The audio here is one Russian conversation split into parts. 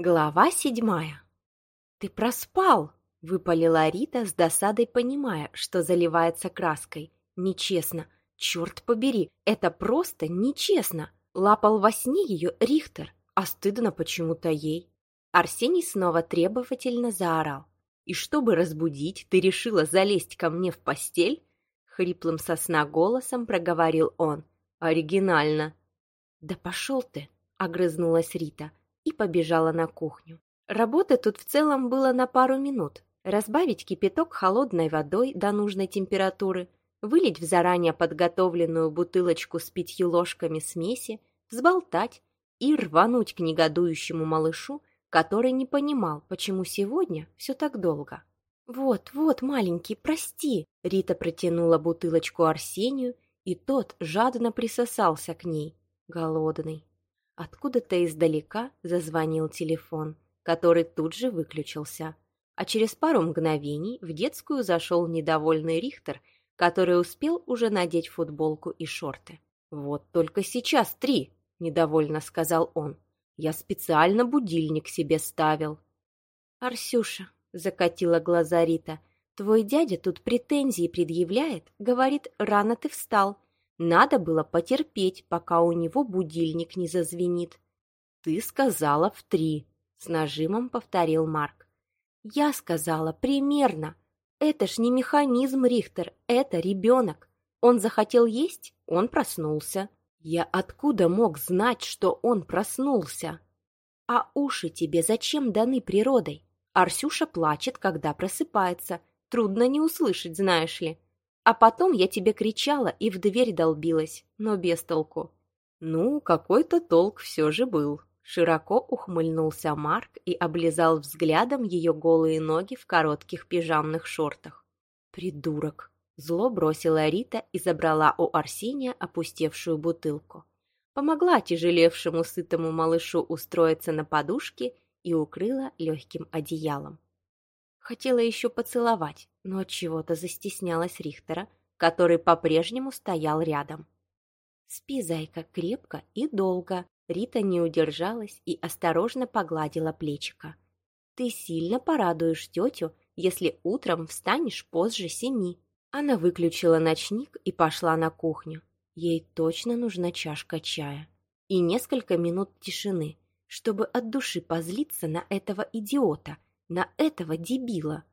Глава седьмая. «Ты проспал!» — выпалила Рита с досадой, понимая, что заливается краской. «Нечестно! Черт побери! Это просто нечестно!» Лапал во сне ее Рихтер, а стыдно почему-то ей. Арсений снова требовательно заорал. «И чтобы разбудить, ты решила залезть ко мне в постель?» Хриплым сосна голосом проговорил он. «Оригинально!» «Да пошел ты!» — огрызнулась Рита и побежала на кухню. Работы тут в целом было на пару минут. Разбавить кипяток холодной водой до нужной температуры, вылить в заранее подготовленную бутылочку с пятью ложками смеси, взболтать и рвануть к негодующему малышу, который не понимал, почему сегодня все так долго. «Вот, вот, маленький, прости!» Рита протянула бутылочку Арсению, и тот жадно присосался к ней, голодный. Откуда-то издалека зазвонил телефон, который тут же выключился. А через пару мгновений в детскую зашел недовольный Рихтер, который успел уже надеть футболку и шорты. «Вот только сейчас три!» – недовольно сказал он. «Я специально будильник себе ставил». «Арсюша», – закатила глаза Рита, – «твой дядя тут претензии предъявляет, говорит, рано ты встал, надо было потерпеть, пока у него будильник не зазвенит. «Ты сказала в три», — с нажимом повторил Марк. «Я сказала примерно. Это ж не механизм, Рихтер, это ребенок. Он захотел есть, он проснулся. Я откуда мог знать, что он проснулся? А уши тебе зачем даны природой? Арсюша плачет, когда просыпается. Трудно не услышать, знаешь ли. А потом я тебе кричала и в дверь долбилась, но без толку. Ну, какой-то толк все же был. Широко ухмыльнулся Марк и облизал взглядом ее голые ноги в коротких пижамных шортах. «Придурок!» Зло бросила Рита и забрала у Арсения опустевшую бутылку. Помогла тяжелевшему сытому малышу устроиться на подушке и укрыла легким одеялом. Хотела еще поцеловать, но от чего-то застеснялась Рихтера, который по-прежнему стоял рядом. «Спи, зайка, крепко и долго», Рита не удержалась и осторожно погладила плечика. «Ты сильно порадуешь тетю, если утром встанешь позже семи». Она выключила ночник и пошла на кухню. Ей точно нужна чашка чая. И несколько минут тишины, чтобы от души позлиться на этого идиота, на этого дебила.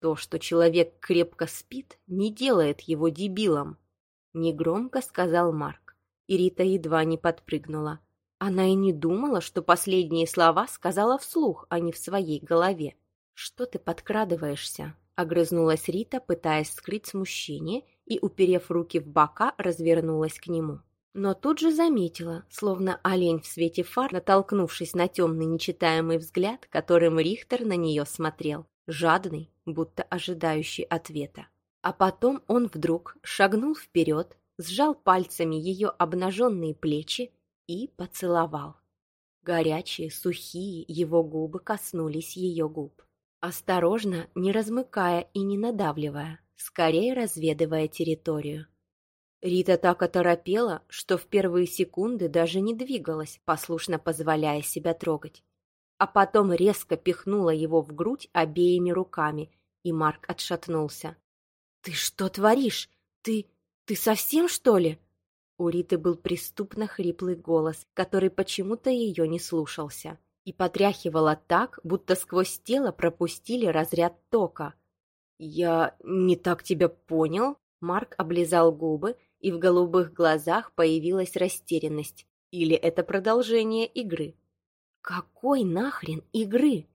То, что человек крепко спит, не делает его дебилом, негромко сказал Марк, и Рита едва не подпрыгнула. Она и не думала, что последние слова сказала вслух, а не в своей голове. «Что ты подкрадываешься?» — огрызнулась Рита, пытаясь скрыть смущение, и, уперев руки в бока, развернулась к нему. Но тут же заметила, словно олень в свете фар, натолкнувшись на темный нечитаемый взгляд, которым Рихтер на нее смотрел жадный, будто ожидающий ответа. А потом он вдруг шагнул вперед, сжал пальцами ее обнаженные плечи и поцеловал. Горячие, сухие его губы коснулись ее губ. Осторожно, не размыкая и не надавливая, скорее разведывая территорию. Рита так оторопела, что в первые секунды даже не двигалась, послушно позволяя себя трогать а потом резко пихнула его в грудь обеими руками, и Марк отшатнулся. «Ты что творишь? Ты... ты совсем, что ли?» У Риты был преступно хриплый голос, который почему-то ее не слушался, и потряхивала так, будто сквозь тело пропустили разряд тока. «Я не так тебя понял?» Марк облизал губы, и в голубых глазах появилась растерянность. Или это продолжение игры? Какой нахрен игры?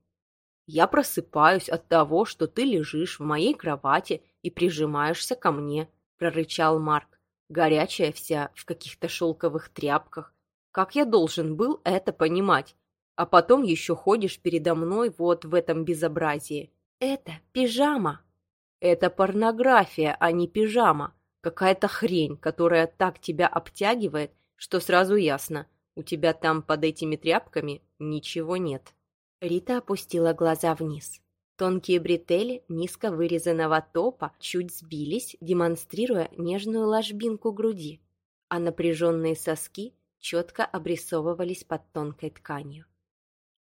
Я просыпаюсь от того, что ты лежишь в моей кровати и прижимаешься ко мне, прорычал Марк. Горячая вся, в каких-то шелковых тряпках. Как я должен был это понимать? А потом еще ходишь передо мной вот в этом безобразии. Это пижама. Это порнография, а не пижама. Какая-то хрень, которая так тебя обтягивает, что сразу ясно – у тебя там под этими тряпками ничего нет». Рита опустила глаза вниз. Тонкие бретели низко вырезанного топа чуть сбились, демонстрируя нежную ложбинку груди, а напряженные соски четко обрисовывались под тонкой тканью.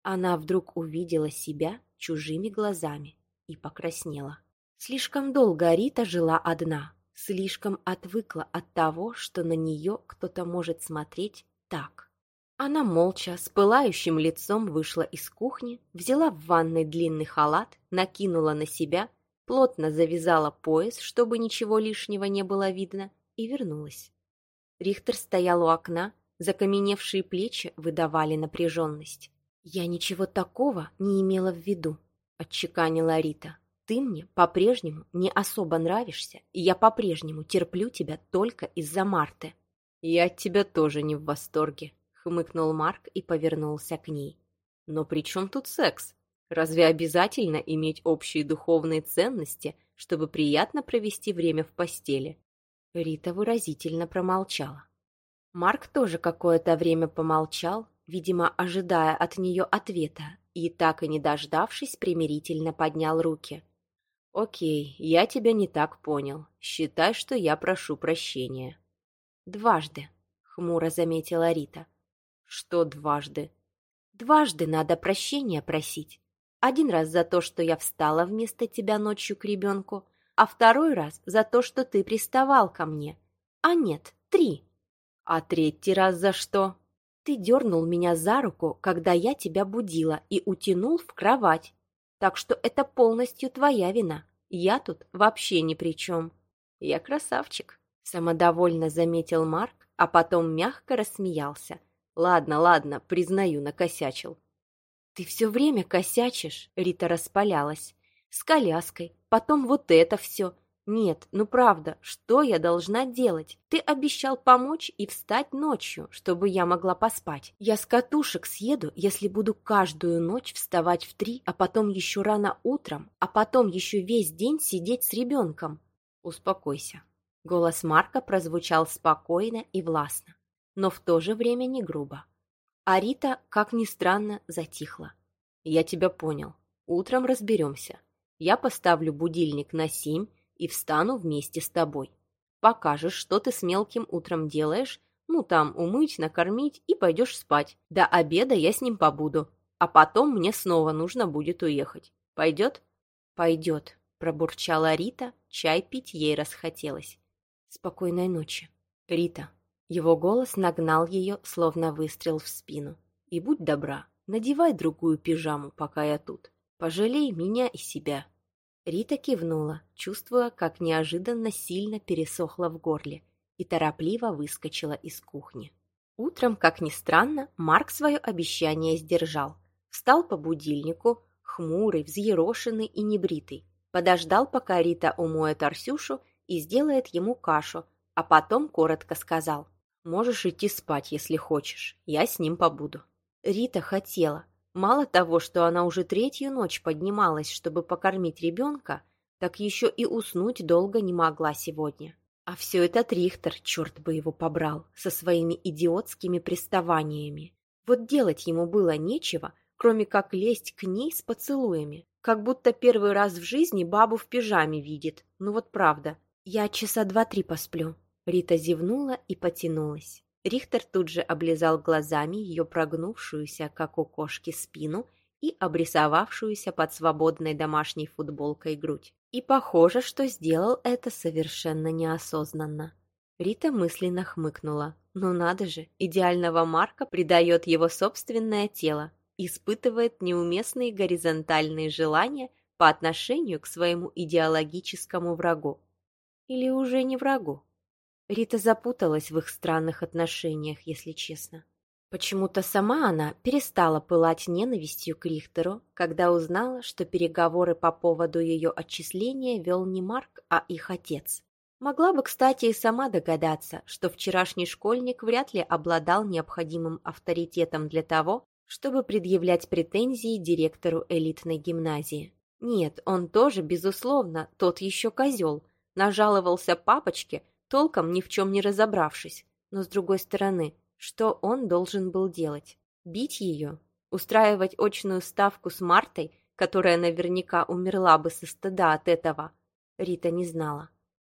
Она вдруг увидела себя чужими глазами и покраснела. Слишком долго Рита жила одна, слишком отвыкла от того, что на нее кто-то может смотреть так. Она молча, с пылающим лицом вышла из кухни, взяла в ванной длинный халат, накинула на себя, плотно завязала пояс, чтобы ничего лишнего не было видно, и вернулась. Рихтер стоял у окна, закаменевшие плечи выдавали напряженность. «Я ничего такого не имела в виду», — отчеканила Рита. «Ты мне по-прежнему не особо нравишься, и я по-прежнему терплю тебя только из-за Марты». «Я от тебя тоже не в восторге», — хмыкнул Марк и повернулся к ней. «Но при чем тут секс? Разве обязательно иметь общие духовные ценности, чтобы приятно провести время в постели?» Рита выразительно промолчала. Марк тоже какое-то время помолчал, видимо, ожидая от нее ответа, и, так и не дождавшись, примирительно поднял руки. «Окей, я тебя не так понял. Считай, что я прошу прощения». «Дважды», — хмуро заметила Рита. «Что дважды?» «Дважды надо прощения просить. Один раз за то, что я встала вместо тебя ночью к ребенку, а второй раз за то, что ты приставал ко мне. А нет, три. А третий раз за что? Ты дернул меня за руку, когда я тебя будила, и утянул в кровать. Так что это полностью твоя вина. Я тут вообще ни при чем. Я красавчик, самодовольно заметил Марк, а потом мягко рассмеялся. Ладно, ладно, признаю, накосячил. Ты все время косячишь, Рита распалялась с коляской, потом вот это все. Нет, ну правда, что я должна делать? Ты обещал помочь и встать ночью, чтобы я могла поспать. Я с катушек съеду, если буду каждую ночь вставать в три, а потом еще рано утром, а потом еще весь день сидеть с ребенком. Успокойся. Голос Марка прозвучал спокойно и властно, но в то же время не грубо. А Рита, как ни странно, затихла. «Я тебя понял. Утром разберемся. Я поставлю будильник на семь и встану вместе с тобой. Покажешь, что ты с мелким утром делаешь, ну там умыть, накормить и пойдешь спать. До обеда я с ним побуду, а потом мне снова нужно будет уехать. Пойдет? Пойдет, пробурчала Рита, чай пить ей расхотелось. Спокойной ночи. Рита. Его голос нагнал ее, словно выстрел в спину. И будь добра, надевай другую пижаму, пока я тут. Пожалей меня и себя». Рита кивнула, чувствуя, как неожиданно сильно пересохло в горле, и торопливо выскочила из кухни. Утром, как ни странно, Марк свое обещание сдержал. Встал по будильнику, хмурый, взъерошенный и небритый. Подождал, пока Рита умоет Арсюшу и сделает ему кашу, а потом коротко сказал «Можешь идти спать, если хочешь, я с ним побуду». Рита хотела, Мало того, что она уже третью ночь поднималась, чтобы покормить ребенка, так еще и уснуть долго не могла сегодня. А все это Трихтер, черт бы его побрал, со своими идиотскими приставаниями. Вот делать ему было нечего, кроме как лезть к ней с поцелуями. Как будто первый раз в жизни бабу в пижаме видит. Ну вот правда. Я часа два-три посплю. Рита зевнула и потянулась. Рихтер тут же облизал глазами ее прогнувшуюся, как у кошки, спину и обрисовавшуюся под свободной домашней футболкой грудь. И похоже, что сделал это совершенно неосознанно. Рита мысленно хмыкнула. Ну надо же, идеального Марка придает его собственное тело, испытывает неуместные горизонтальные желания по отношению к своему идеологическому врагу. Или уже не врагу? Рита запуталась в их странных отношениях, если честно. Почему-то сама она перестала пылать ненавистью к Рихтеру, когда узнала, что переговоры по поводу ее отчисления вел не Марк, а их отец. Могла бы, кстати, и сама догадаться, что вчерашний школьник вряд ли обладал необходимым авторитетом для того, чтобы предъявлять претензии директору элитной гимназии. Нет, он тоже, безусловно, тот еще козел, нажаловался папочке, толком ни в чем не разобравшись. Но с другой стороны, что он должен был делать? Бить ее? Устраивать очную ставку с Мартой, которая наверняка умерла бы со стыда от этого? Рита не знала.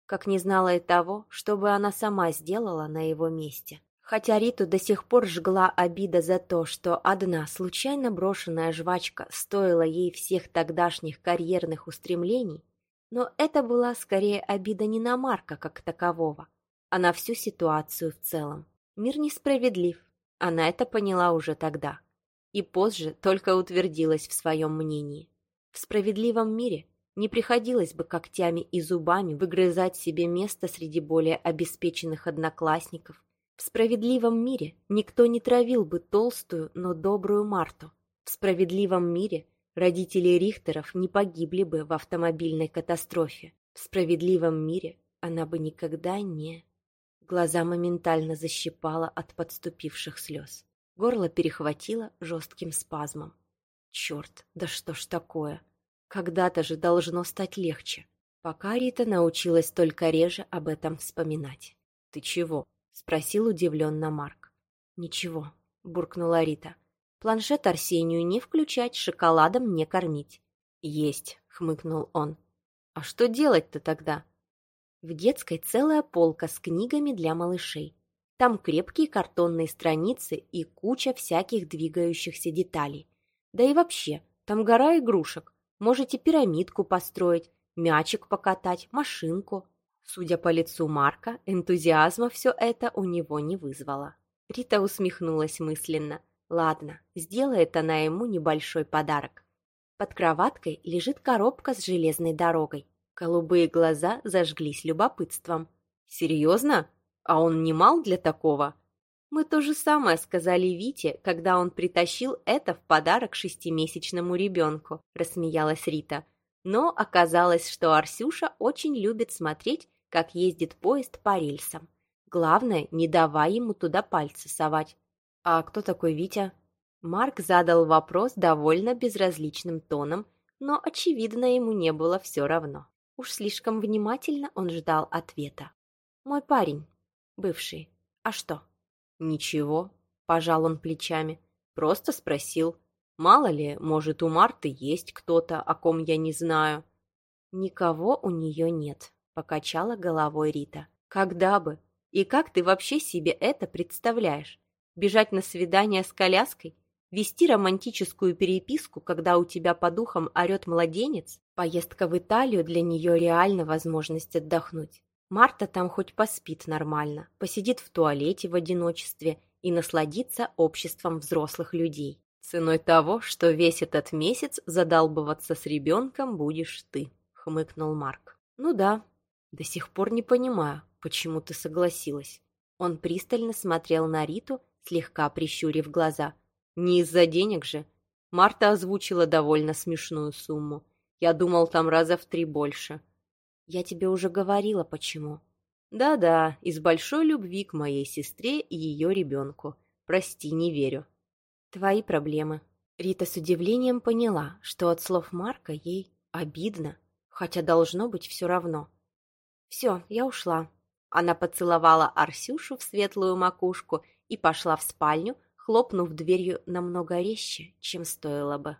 Как не знала и того, что бы она сама сделала на его месте. Хотя Риту до сих пор жгла обида за то, что одна случайно брошенная жвачка стоила ей всех тогдашних карьерных устремлений, но это была скорее обида не на Марка как такового, а на всю ситуацию в целом. Мир несправедлив, она это поняла уже тогда. И позже только утвердилась в своем мнении. В справедливом мире не приходилось бы когтями и зубами выгрызать себе место среди более обеспеченных одноклассников, в справедливом мире никто не травил бы толстую, но добрую Марту. В справедливом мире родители Рихтеров не погибли бы в автомобильной катастрофе. В справедливом мире она бы никогда не... Глаза моментально защипала от подступивших слез. Горло перехватило жестким спазмом. Черт, да что ж такое? Когда-то же должно стать легче. Пока Рита научилась только реже об этом вспоминать. «Ты чего?» — спросил удивленно Марк. «Ничего», — буркнула Рита. «Планшет Арсению не включать, шоколадом не кормить». «Есть», — хмыкнул он. «А что делать-то тогда?» В детской целая полка с книгами для малышей. Там крепкие картонные страницы и куча всяких двигающихся деталей. Да и вообще, там гора игрушек. Можете пирамидку построить, мячик покатать, машинку. Судя по лицу Марка, энтузиазма все это у него не вызвало. Рита усмехнулась мысленно. Ладно, сделает она ему небольшой подарок. Под кроваткой лежит коробка с железной дорогой. Голубые глаза зажглись любопытством. «Серьезно? А он не мал для такого?» Мы то же самое сказали Вите, когда он притащил это в подарок шестимесячному ребенку, рассмеялась Рита. Но оказалось, что Арсюша очень любит смотреть как ездит поезд по рельсам. Главное, не давай ему туда пальцы совать. «А кто такой Витя?» Марк задал вопрос довольно безразличным тоном, но, очевидно, ему не было все равно. Уж слишком внимательно он ждал ответа. «Мой парень. Бывший. А что?» «Ничего», — пожал он плечами. «Просто спросил. Мало ли, может, у Марты есть кто-то, о ком я не знаю». «Никого у нее нет», Покачала головой Рита. Когда бы? И как ты вообще себе это представляешь? Бежать на свидание с коляской? Вести романтическую переписку, когда у тебя по духам орет младенец? Поездка в Италию для нее реально возможность отдохнуть. Марта там хоть поспит нормально, посидит в туалете в одиночестве и насладится обществом взрослых людей. Ценой того, что весь этот месяц задалбываться с ребенком будешь ты, хмыкнул Марк. Ну да, до сих пор не понимаю, почему ты согласилась. Он пристально смотрел на Риту, слегка прищурив глаза. Не из-за денег же. Марта озвучила довольно смешную сумму. Я думал, там раза в три больше. Я тебе уже говорила, почему. Да-да, из большой любви к моей сестре и ее ребенку. Прости, не верю. Твои проблемы. Рита с удивлением поняла, что от слов Марка ей обидно, хотя должно быть все равно. «Все, я ушла». Она поцеловала Арсюшу в светлую макушку и пошла в спальню, хлопнув дверью намного резче, чем стоило бы.